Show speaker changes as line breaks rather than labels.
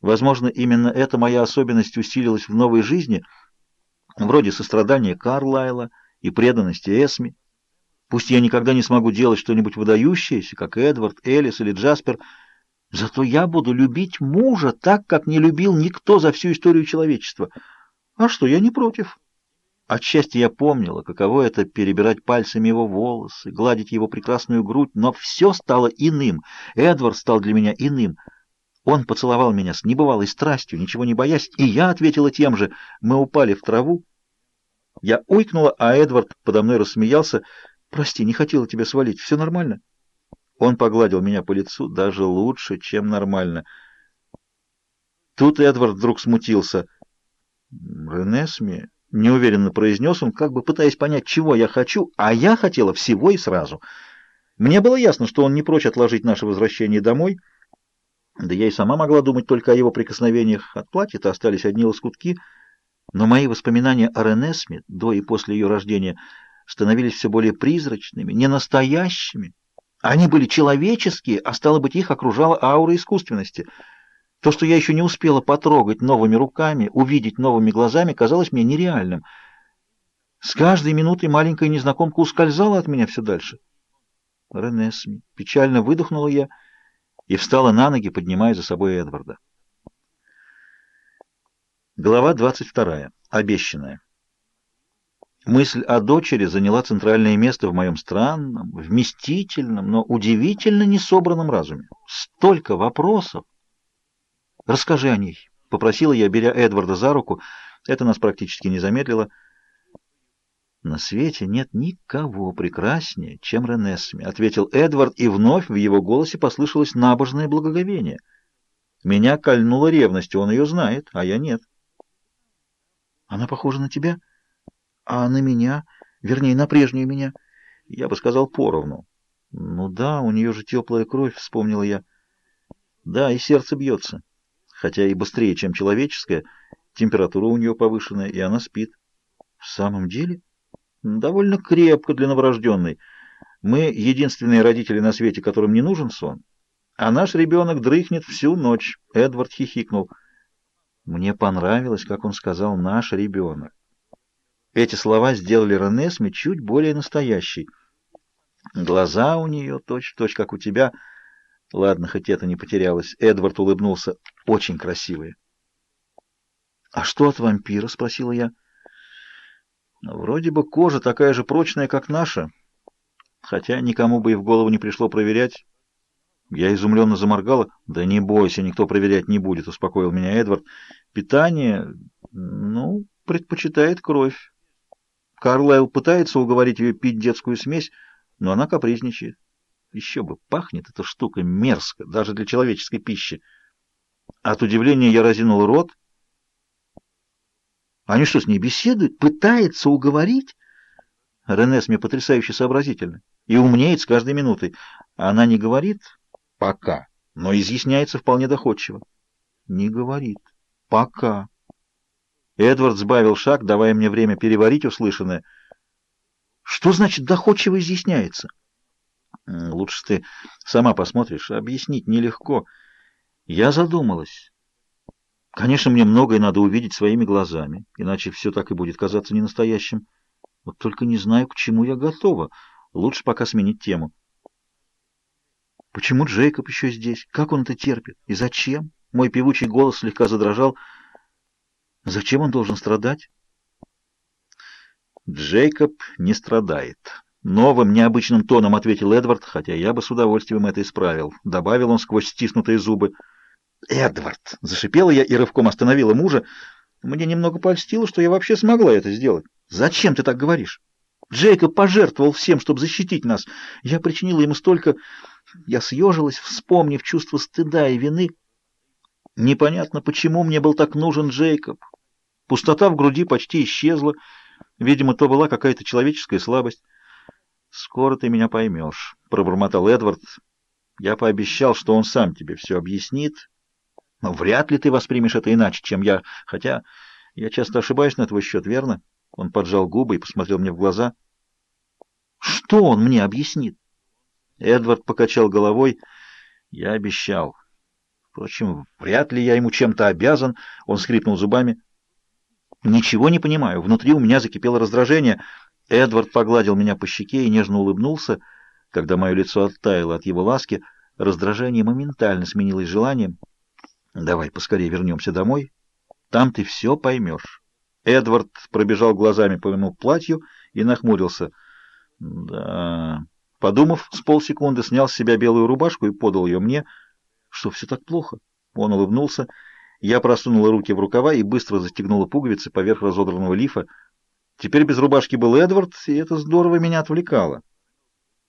Возможно, именно эта моя особенность усилилась в новой жизни, вроде сострадания Карлайла и преданности Эсми. Пусть я никогда не смогу делать что-нибудь выдающееся, как Эдвард, Элис или Джаспер, зато я буду любить мужа так, как не любил никто за всю историю человечества. А что, я не против. Отчасти я помнила, каково это перебирать пальцами его волосы, гладить его прекрасную грудь, но все стало иным. Эдвард стал для меня иным. Он поцеловал меня с небывалой страстью, ничего не боясь, и я ответила тем же. Мы упали в траву. Я уйкнула, а Эдвард подо мной рассмеялся. «Прости, не хотела тебя свалить. Все нормально?» Он погладил меня по лицу даже лучше, чем нормально. Тут Эдвард вдруг смутился. «Ренесми...» — неуверенно произнес он, как бы пытаясь понять, чего я хочу, а я хотела всего и сразу. Мне было ясно, что он не прочь отложить наше возвращение домой, да я и сама могла думать только о его прикосновениях. От платья-то остались одни лоскутки, но мои воспоминания о Ренесме до и после ее рождения становились все более призрачными, ненастоящими. Они были человеческие, а стало быть, их окружала аура искусственности — то, что я еще не успела потрогать новыми руками, увидеть новыми глазами, казалось мне нереальным. С каждой минутой маленькая незнакомка ускользала от меня все дальше. Ренесми. Печально выдохнула я и встала на ноги, поднимая за собой Эдварда. Глава 22. Обещанная. Мысль о дочери заняла центральное место в моем странном, вместительном, но удивительно несобранном разуме. Столько вопросов! «Расскажи о ней», — попросила я, беря Эдварда за руку. Это нас практически не замедлило. «На свете нет никого прекраснее, чем Ренесми», — ответил Эдвард, и вновь в его голосе послышалось набожное благоговение. Меня кольнула ревность, он ее знает, а я нет. «Она похожа на тебя? А на меня? Вернее, на прежнюю меня?» Я бы сказал, поровну. «Ну да, у нее же теплая кровь», — вспомнила я. «Да, и сердце бьется» хотя и быстрее, чем человеческая, температура у нее повышенная, и она спит. В самом деле? Довольно крепко для новорожденной. Мы единственные родители на свете, которым не нужен сон. А наш ребенок дрыхнет всю ночь. Эдвард хихикнул. Мне понравилось, как он сказал «наш ребенок». Эти слова сделали Ренесме чуть более настоящей. Глаза у нее точь-в-точь, -точь, как у тебя — Ладно, хоть это не потерялось. Эдвард улыбнулся. Очень красивые. «А что от вампира?» — спросила я. «Вроде бы кожа такая же прочная, как наша. Хотя никому бы и в голову не пришло проверять». Я изумленно заморгала. «Да не бойся, никто проверять не будет», — успокоил меня Эдвард. «Питание, ну, предпочитает кровь. Карлайл пытается уговорить ее пить детскую смесь, но она капризничает. Еще бы, пахнет эта штука мерзко, даже для человеческой пищи. От удивления я разинул рот. Они что, с ней беседуют? Пытается уговорить? Ренес мне потрясающе сообразительно и умнеет с каждой минутой. Она не говорит «пока», но изъясняется вполне доходчиво. Не говорит «пока». Эдвард сбавил шаг, давая мне время переварить услышанное. Что значит доходчиво изъясняется? Лучше ты сама посмотришь. Объяснить нелегко. Я задумалась. Конечно, мне многое надо увидеть своими глазами, иначе все так и будет казаться ненастоящим. Вот только не знаю, к чему я готова. Лучше пока сменить тему. Почему Джейкоб еще здесь? Как он это терпит? И зачем? Мой певучий голос слегка задрожал. Зачем он должен страдать? Джейкоб не страдает. Новым, необычным тоном ответил Эдвард, хотя я бы с удовольствием это исправил. Добавил он сквозь стиснутые зубы. «Эдвард!» — зашипела я и рывком остановила мужа. Мне немного польстило, что я вообще смогла это сделать. «Зачем ты так говоришь? Джейкоб пожертвовал всем, чтобы защитить нас. Я причинила ему столько...» Я съежилась, вспомнив чувство стыда и вины. Непонятно, почему мне был так нужен Джейкоб. Пустота в груди почти исчезла. Видимо, то была какая-то человеческая слабость. «Скоро ты меня поймешь», — пробормотал Эдвард. «Я пообещал, что он сам тебе все объяснит. Но вряд ли ты воспримешь это иначе, чем я. Хотя я часто ошибаюсь на твой счет, верно?» Он поджал губы и посмотрел мне в глаза. «Что он мне объяснит?» Эдвард покачал головой. «Я обещал. Впрочем, вряд ли я ему чем-то обязан. Он скрипнул зубами. Ничего не понимаю. Внутри у меня закипело раздражение. Эдвард погладил меня по щеке и нежно улыбнулся. Когда мое лицо оттаяло от его ласки, раздражение моментально сменилось желанием. «Давай поскорее вернемся домой. Там ты все поймешь». Эдвард пробежал глазами по моему платью и нахмурился. «Да...» Подумав, с полсекунды снял с себя белую рубашку и подал ее мне. «Что, все так плохо?» Он улыбнулся. Я просунула руки в рукава и быстро застегнула пуговицы поверх разодранного лифа. Теперь без рубашки был Эдвард, и это здорово меня отвлекало.